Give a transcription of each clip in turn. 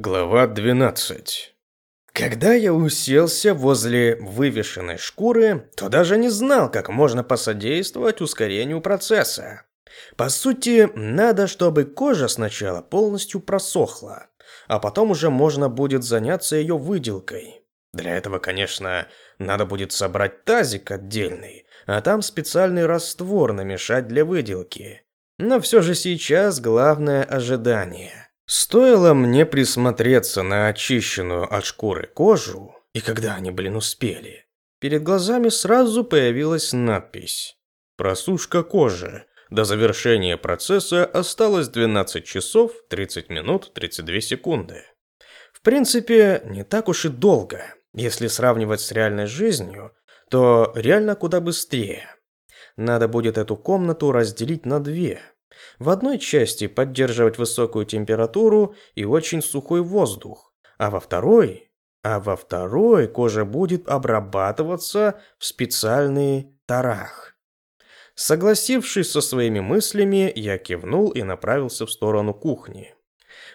Глава 12 Когда я уселся возле вывешенной шкуры, то даже не знал, как можно посодействовать ускорению процесса. По сути, надо, чтобы кожа сначала полностью просохла, а потом уже можно будет заняться ее выделкой. Для этого, конечно, надо будет собрать тазик отдельный, а там специальный раствор намешать для выделки. Но все же сейчас главное ожидание – Стоило мне присмотреться на очищенную от шкуры кожу, и когда они, блин, успели, перед глазами сразу появилась надпись «Просушка кожи. До завершения процесса осталось 12 часов 30 минут 32 секунды». В принципе, не так уж и долго. Если сравнивать с реальной жизнью, то реально куда быстрее. Надо будет эту комнату разделить на две – в одной части поддерживать высокую температуру и очень сухой воздух, а во второй, а во второй кожа будет обрабатываться в специальный тарах. Согласившись со своими мыслями, я кивнул и направился в сторону кухни.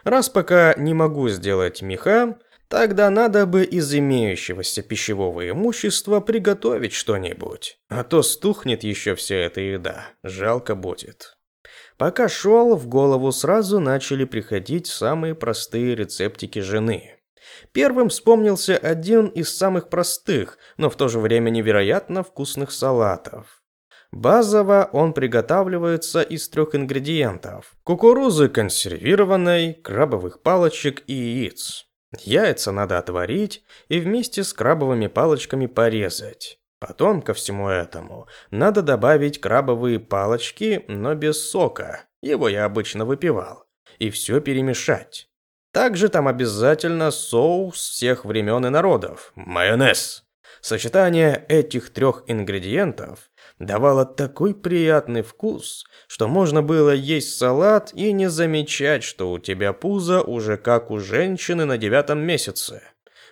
Раз пока не могу сделать меха, тогда надо бы из имеющегося пищевого имущества приготовить что-нибудь, а то стухнет еще вся эта еда, жалко будет. Пока шел, в голову сразу начали приходить самые простые рецептики жены. Первым вспомнился один из самых простых, но в то же время невероятно вкусных салатов. Базово он приготавливается из трех ингредиентов. Кукурузы консервированной, крабовых палочек и яиц. Яйца надо отварить и вместе с крабовыми палочками порезать. Потом ко всему этому надо добавить крабовые палочки, но без сока. Его я обычно выпивал. И все перемешать. Также там обязательно соус всех времен и народов. Майонез. Сочетание этих трех ингредиентов давало такой приятный вкус, что можно было есть салат и не замечать, что у тебя пузо уже как у женщины на девятом месяце.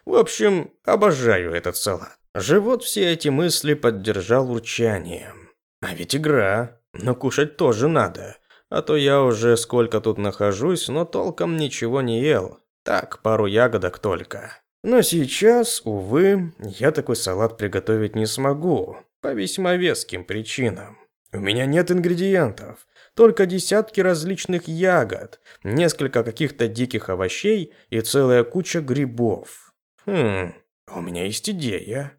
В общем, обожаю этот салат. Живот все эти мысли поддержал урчанием. А ведь игра, но кушать тоже надо. А то я уже сколько тут нахожусь, но толком ничего не ел. Так, пару ягодок только. Но сейчас, увы, я такой салат приготовить не смогу. По весьма веским причинам. У меня нет ингредиентов. Только десятки различных ягод, несколько каких-то диких овощей и целая куча грибов. Хм, у меня есть идея.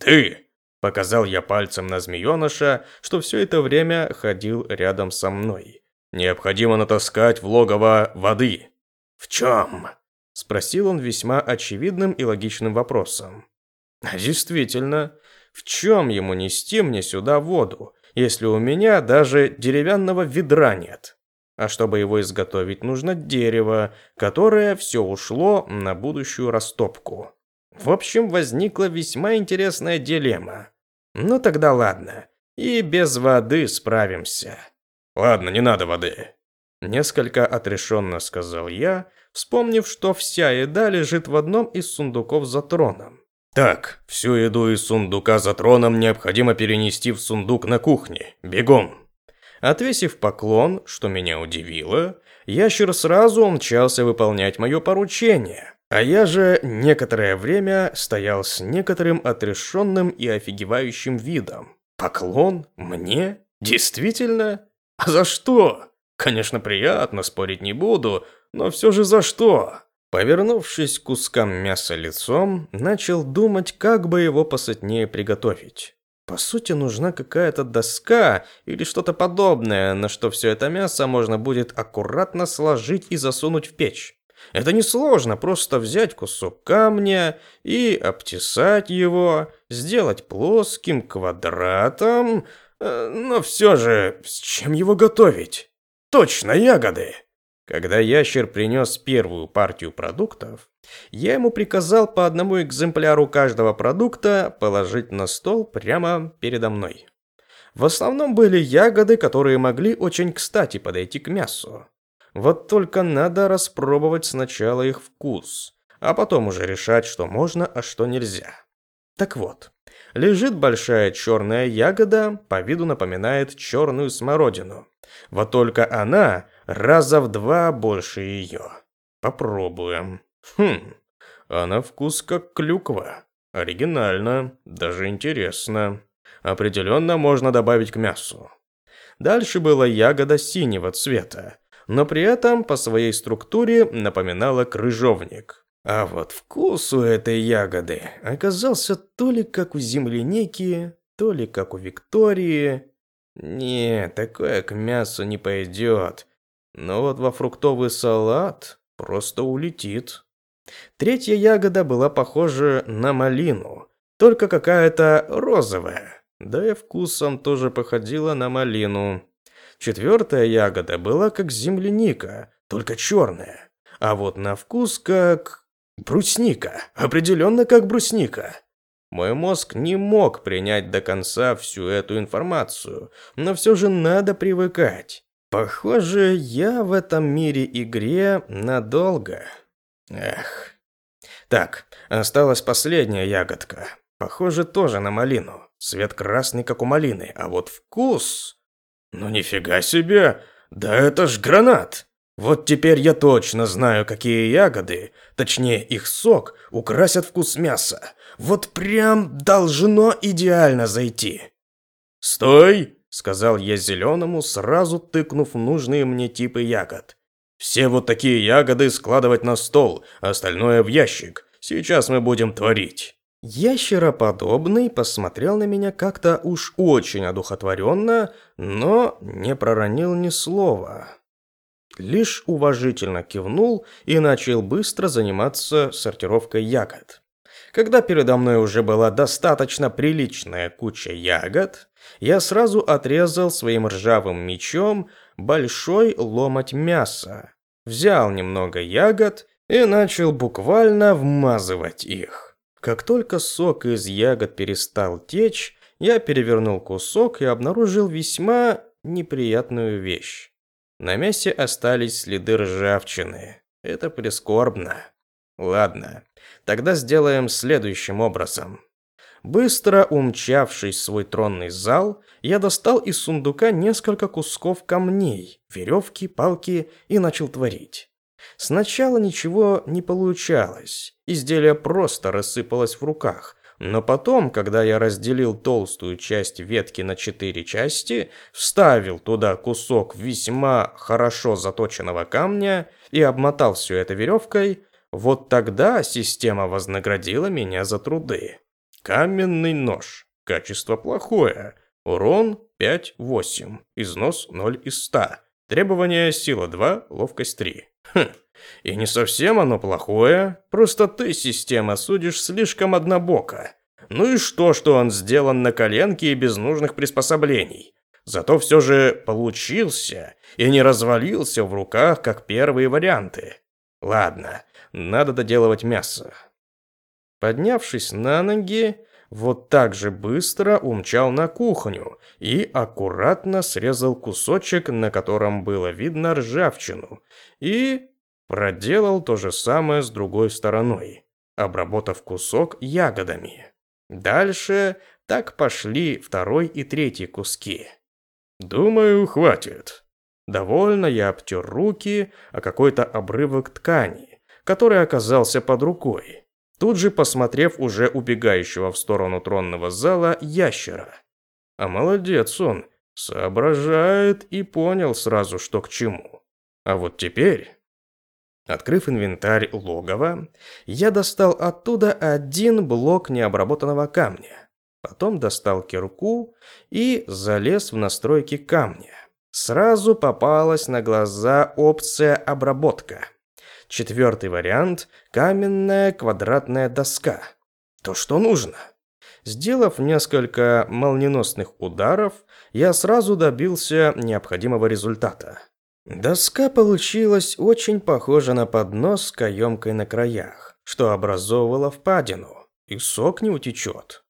«Ты!» – показал я пальцем на змееныша, что все это время ходил рядом со мной. «Необходимо натаскать в логово воды». «В чем?» – спросил он весьма очевидным и логичным вопросом. «А действительно, в чем ему нести мне сюда воду, если у меня даже деревянного ведра нет?» А чтобы его изготовить, нужно дерево, которое все ушло на будущую растопку. В общем, возникла весьма интересная дилемма. Ну тогда ладно, и без воды справимся. Ладно, не надо воды. Несколько отрешенно сказал я, вспомнив, что вся еда лежит в одном из сундуков за троном. Так, всю еду из сундука за троном необходимо перенести в сундук на кухне. Бегом. Отвесив поклон, что меня удивило, ящер сразу умчался выполнять мое поручение. А я же некоторое время стоял с некоторым отрешенным и офигевающим видом. Поклон? Мне? Действительно? А за что? Конечно, приятно, спорить не буду, но все же за что? Повернувшись к кускам мяса лицом, начал думать, как бы его посытнее приготовить. По сути, нужна какая-то доска или что-то подобное, на что все это мясо можно будет аккуратно сложить и засунуть в печь. Это несложно, просто взять кусок камня и обтесать его, сделать плоским квадратом, э, но все же с чем его готовить? Точно ягоды! Когда ящер принес первую партию продуктов, я ему приказал по одному экземпляру каждого продукта положить на стол прямо передо мной. В основном были ягоды, которые могли очень кстати подойти к мясу. Вот только надо распробовать сначала их вкус, а потом уже решать, что можно, а что нельзя. Так вот, лежит большая черная ягода, по виду напоминает черную смородину. Вот только она раза в два больше ее. Попробуем. Хм, а на вкус как клюква. Оригинально, даже интересно. Определенно можно добавить к мясу. Дальше была ягода синего цвета, но при этом по своей структуре напоминала крыжовник. А вот вкус у этой ягоды оказался то ли как у земляники, то ли как у Виктории. Не, такое к мясу не пойдет. Но вот во фруктовый салат просто улетит. Третья ягода была похожа на малину, только какая-то розовая. Да и вкусом тоже походила на малину. Четвертая ягода была как земляника, только черная. А вот на вкус как... брусника. Определенно как брусника. Мой мозг не мог принять до конца всю эту информацию, но все же надо привыкать. Похоже, я в этом мире игре надолго. Эх. Так, осталась последняя ягодка. Похоже тоже на малину. Цвет красный, как у малины, а вот вкус... Ну нифига себе! Да это ж гранат! Вот теперь я точно знаю, какие ягоды, точнее их сок, украсят вкус мяса. Вот прям должно идеально зайти. «Стой!» – сказал я зеленому, сразу тыкнув нужные мне типы ягод. «Все вот такие ягоды складывать на стол, остальное в ящик. Сейчас мы будем творить». Ящероподобный посмотрел на меня как-то уж очень одухотворенно, но не проронил ни слова. Лишь уважительно кивнул и начал быстро заниматься сортировкой ягод. Когда передо мной уже была достаточно приличная куча ягод, я сразу отрезал своим ржавым мечом большой ломоть мяса, взял немного ягод и начал буквально вмазывать их. Как только сок из ягод перестал течь, я перевернул кусок и обнаружил весьма неприятную вещь. На мясе остались следы ржавчины. Это прискорбно. Ладно, тогда сделаем следующим образом. Быстро умчавшись в свой тронный зал, я достал из сундука несколько кусков камней, веревки, палки и начал творить. Сначала ничего не получалось, изделие просто рассыпалось в руках, но потом, когда я разделил толстую часть ветки на четыре части, вставил туда кусок весьма хорошо заточенного камня и обмотал все это веревкой, вот тогда система вознаградила меня за труды. Каменный нож. Качество плохое. Урон 5-8. Износ 0 из 100. Требование сила 2, ловкость 3. Хм, и не совсем оно плохое, просто ты, система, судишь слишком однобоко. Ну и что, что он сделан на коленке и без нужных приспособлений? Зато все же получился и не развалился в руках, как первые варианты. Ладно, надо доделывать мясо. Поднявшись на ноги, вот так же быстро умчал на кухню и аккуратно срезал кусочек, на котором было видно ржавчину, и проделал то же самое с другой стороной, обработав кусок ягодами. Дальше так пошли второй и третий куски. Думаю, хватит. Довольно я обтер руки о какой-то обрывок ткани, который оказался под рукой тут же посмотрев уже убегающего в сторону тронного зала ящера. А молодец он, соображает и понял сразу, что к чему. А вот теперь... Открыв инвентарь логова, я достал оттуда один блок необработанного камня. Потом достал кирку и залез в настройки камня. Сразу попалась на глаза опция «Обработка». Четвертый вариант – каменная квадратная доска. То, что нужно. Сделав несколько молниеносных ударов, я сразу добился необходимого результата. Доска получилась очень похожа на поднос с каемкой на краях, что образовывало впадину, и сок не утечет.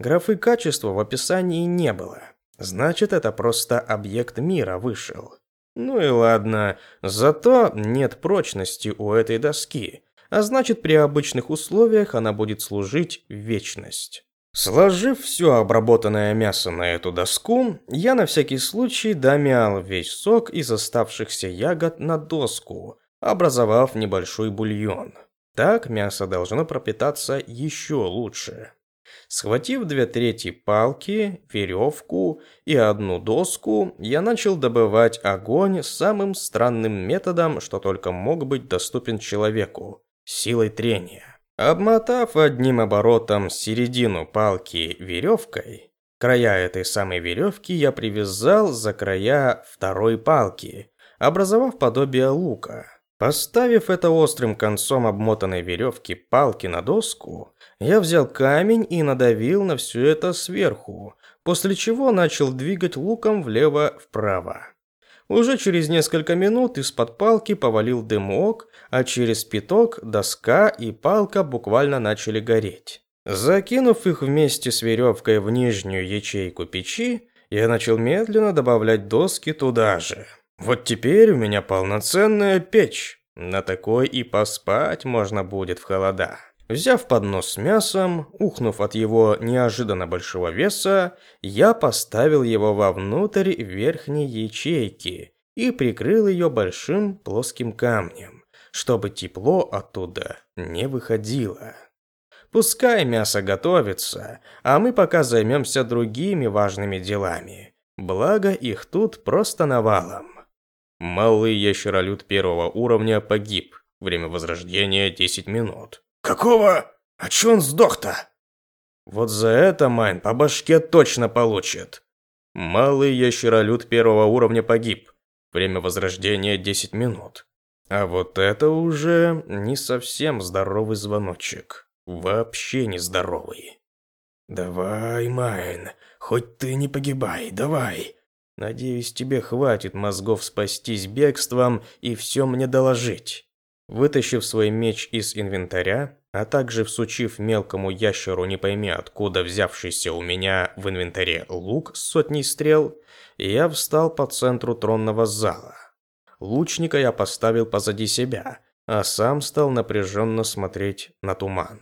Графы качества в описании не было. Значит, это просто объект мира вышел. Ну и ладно, зато нет прочности у этой доски, а значит при обычных условиях она будет служить вечность. Сложив все обработанное мясо на эту доску, я на всякий случай домял весь сок из оставшихся ягод на доску, образовав небольшой бульон. Так мясо должно пропитаться еще лучше. Схватив две трети палки, веревку и одну доску, я начал добывать огонь самым странным методом, что только мог быть доступен человеку – силой трения. Обмотав одним оборотом середину палки веревкой, края этой самой веревки я привязал за края второй палки, образовав подобие лука. Поставив это острым концом обмотанной веревки палки на доску, я взял камень и надавил на все это сверху, после чего начал двигать луком влево-вправо. Уже через несколько минут из-под палки повалил дымок, а через пяток доска и палка буквально начали гореть. Закинув их вместе с веревкой в нижнюю ячейку печи, я начал медленно добавлять доски туда же. Вот теперь у меня полноценная печь. На такой и поспать можно будет в холода. Взяв поднос с мясом, ухнув от его неожиданно большого веса, я поставил его вовнутрь верхней ячейки и прикрыл ее большим плоским камнем, чтобы тепло оттуда не выходило. Пускай мясо готовится, а мы пока займемся другими важными делами. Благо их тут просто навалом. Малый ящеролюд первого уровня погиб. Время возрождения 10 минут. Какого? А чё он сдох-то? Вот за это Майн по башке точно получит. Малый ящеролюд первого уровня погиб. Время возрождения 10 минут. А вот это уже не совсем здоровый звоночек. Вообще не здоровый. Давай, Майн, хоть ты не погибай, давай. Надеюсь, тебе хватит мозгов спастись бегством и все мне доложить. Вытащив свой меч из инвентаря, а также всучив мелкому ящеру не пойми откуда взявшийся у меня в инвентаре лук с сотней стрел, я встал по центру тронного зала. Лучника я поставил позади себя, а сам стал напряженно смотреть на туман.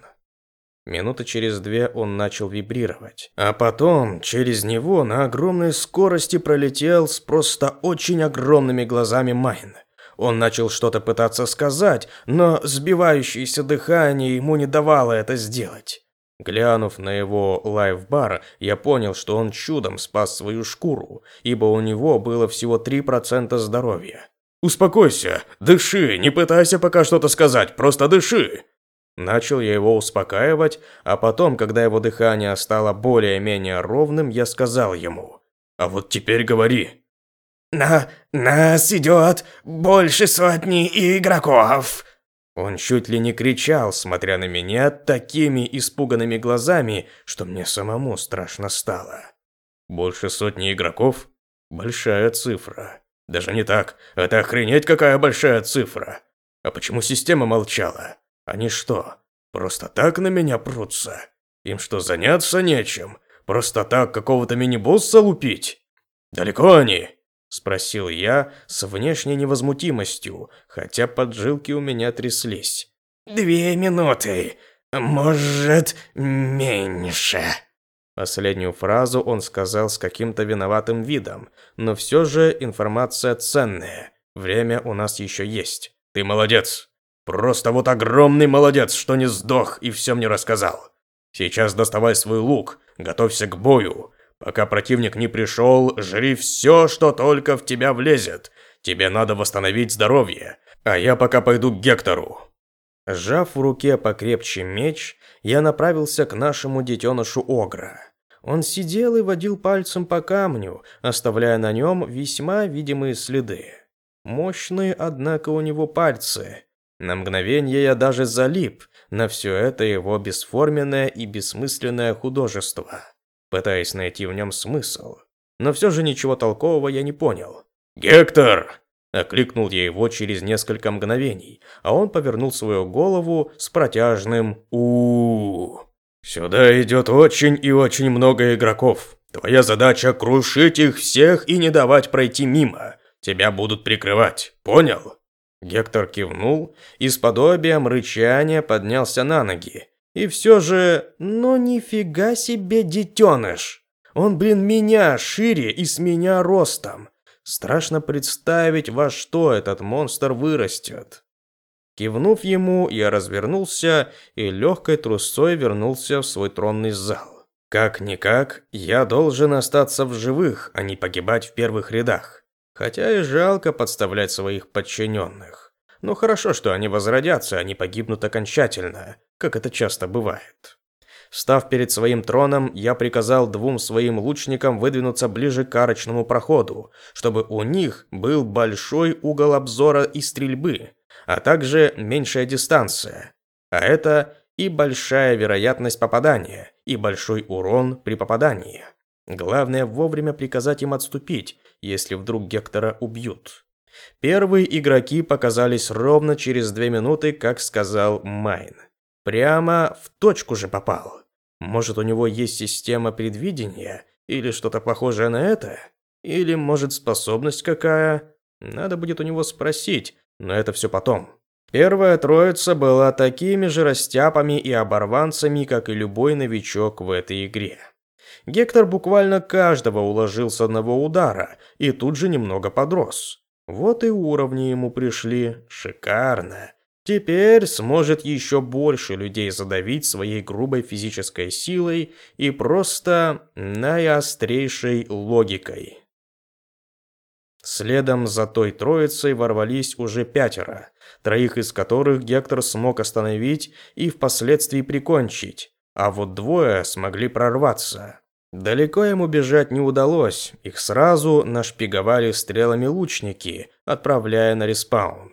Минуты через две он начал вибрировать. А потом через него на огромной скорости пролетел с просто очень огромными глазами Майн. Он начал что-то пытаться сказать, но сбивающееся дыхание ему не давало это сделать. Глянув на его life bar, я понял, что он чудом спас свою шкуру, ибо у него было всего 3% здоровья. «Успокойся, дыши, не пытайся пока что-то сказать, просто дыши!» Начал я его успокаивать, а потом, когда его дыхание стало более-менее ровным, я сказал ему. «А вот теперь говори». «На... нас идет больше сотни игроков!» Он чуть ли не кричал, смотря на меня такими испуганными глазами, что мне самому страшно стало. «Больше сотни игроков? Большая цифра. Даже не так, это охренеть какая большая цифра. А почему система молчала?» Они что, просто так на меня прутся? Им что, заняться нечем? Просто так какого-то мини-босса лупить? Далеко они?» Спросил я с внешней невозмутимостью, хотя поджилки у меня тряслись. «Две минуты. Может, меньше». Последнюю фразу он сказал с каким-то виноватым видом, но все же информация ценная. Время у нас еще есть. «Ты молодец!» Просто вот огромный молодец, что не сдох и все мне рассказал. Сейчас доставай свой лук, готовься к бою. Пока противник не пришел, жри все, что только в тебя влезет. Тебе надо восстановить здоровье, а я пока пойду к Гектору». Сжав в руке покрепче меч, я направился к нашему детенышу Огра. Он сидел и водил пальцем по камню, оставляя на нем весьма видимые следы. Мощные, однако, у него пальцы. На мгновение я даже залип на все это его бесформенное и бессмысленное художество, пытаясь найти в нем смысл. Но все же ничего толкового я не понял. «Гектор!» Окликнул я его через несколько мгновений, а он повернул свою голову с протяжным у, -у, -у. «Сюда идет очень и очень много игроков. Твоя задача крушить их всех и не давать пройти мимо. Тебя будут прикрывать. Понял?» Гектор кивнул и с подобием рычания поднялся на ноги. И все же, ну нифига себе детеныш. Он, блин, меня шире и с меня ростом. Страшно представить, во что этот монстр вырастет. Кивнув ему, я развернулся и легкой трусцой вернулся в свой тронный зал. Как-никак, я должен остаться в живых, а не погибать в первых рядах. Хотя и жалко подставлять своих подчиненных. Но хорошо, что они возродятся, а не погибнут окончательно, как это часто бывает. Став перед своим троном, я приказал двум своим лучникам выдвинуться ближе к арочному проходу, чтобы у них был большой угол обзора и стрельбы, а также меньшая дистанция. А это и большая вероятность попадания, и большой урон при попадании. Главное вовремя приказать им отступить, если вдруг Гектора убьют. Первые игроки показались ровно через две минуты, как сказал Майн. Прямо в точку же попал. Может, у него есть система предвидения или что-то похожее на это? Или, может, способность какая? Надо будет у него спросить, но это все потом. Первая троица была такими же растяпами и оборванцами, как и любой новичок в этой игре. Гектор буквально каждого уложил с одного удара и тут же немного подрос. Вот и уровни ему пришли. Шикарно. Теперь сможет еще больше людей задавить своей грубой физической силой и просто наиострейшей логикой. Следом за той троицей ворвались уже пятеро, троих из которых Гектор смог остановить и впоследствии прикончить, а вот двое смогли прорваться. Далеко ему бежать не удалось, их сразу нашпиговали стрелами лучники, отправляя на респаун.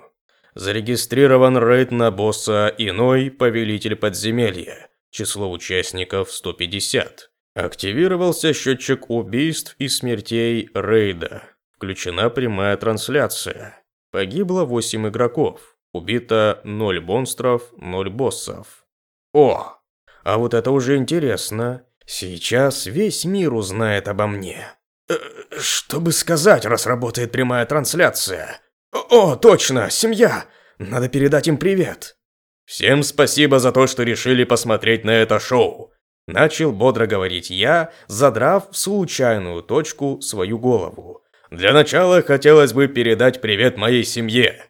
Зарегистрирован рейд на босса иной повелитель подземелья. Число участников 150. Активировался счетчик убийств и смертей рейда. Включена прямая трансляция. Погибло 8 игроков. Убито 0 монстров, 0 боссов. О, а вот это уже интересно. Сейчас весь мир узнает обо мне. Э, что бы сказать, раз работает прямая трансляция? «О, точно, семья! Надо передать им привет!» «Всем спасибо за то, что решили посмотреть на это шоу!» Начал бодро говорить я, задрав в случайную точку свою голову. «Для начала хотелось бы передать привет моей семье!»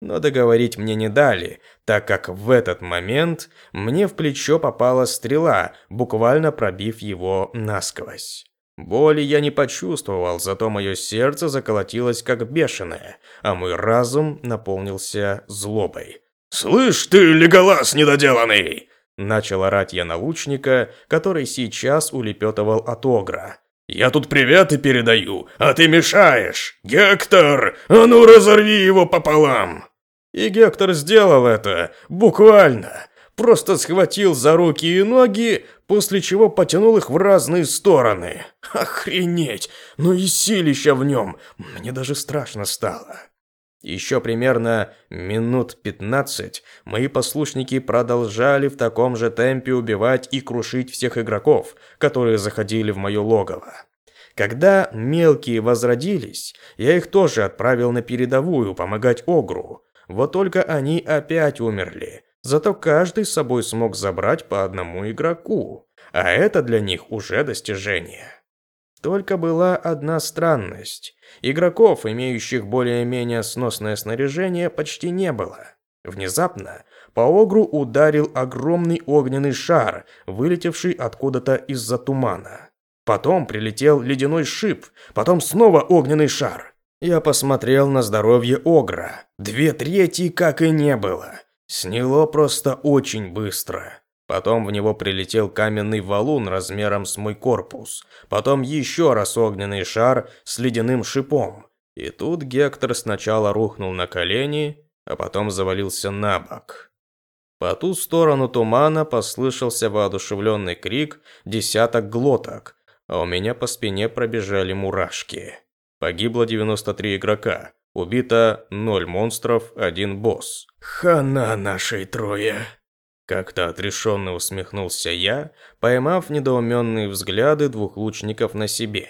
Но договорить мне не дали, так как в этот момент мне в плечо попала стрела, буквально пробив его насквозь. Боли я не почувствовал, зато мое сердце заколотилось как бешеное, а мой разум наполнился злобой. «Слышь ты, Леголас недоделанный!» Начал орать я на лучника, который сейчас улепетывал от Огра. «Я тут приветы передаю, а ты мешаешь! Гектор, а ну разорви его пополам!» И Гектор сделал это, буквально просто схватил за руки и ноги, после чего потянул их в разные стороны. Охренеть! Ну и силища в нем! Мне даже страшно стало. Еще примерно минут пятнадцать мои послушники продолжали в таком же темпе убивать и крушить всех игроков, которые заходили в мое логово. Когда мелкие возродились, я их тоже отправил на передовую помогать Огру. Вот только они опять умерли, Зато каждый с собой смог забрать по одному игроку, а это для них уже достижение. Только была одна странность. Игроков, имеющих более-менее сносное снаряжение, почти не было. Внезапно по Огру ударил огромный огненный шар, вылетевший откуда-то из-за тумана. Потом прилетел ледяной шип, потом снова огненный шар. Я посмотрел на здоровье Огра. Две трети как и не было. Сняло просто очень быстро. Потом в него прилетел каменный валун размером с мой корпус. Потом еще раз огненный шар с ледяным шипом. И тут Гектор сначала рухнул на колени, а потом завалился на бок. По ту сторону тумана послышался воодушевленный крик десяток глоток, а у меня по спине пробежали мурашки. Погибло 93 игрока, Убито ноль монстров, один босс. Хана нашей трое. Как-то отрешенно усмехнулся я, поймав недоуменные взгляды двух лучников на себе.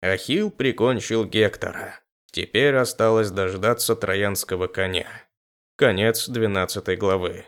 Ахилл прикончил Гектора. Теперь осталось дождаться троянского коня. Конец 12 главы.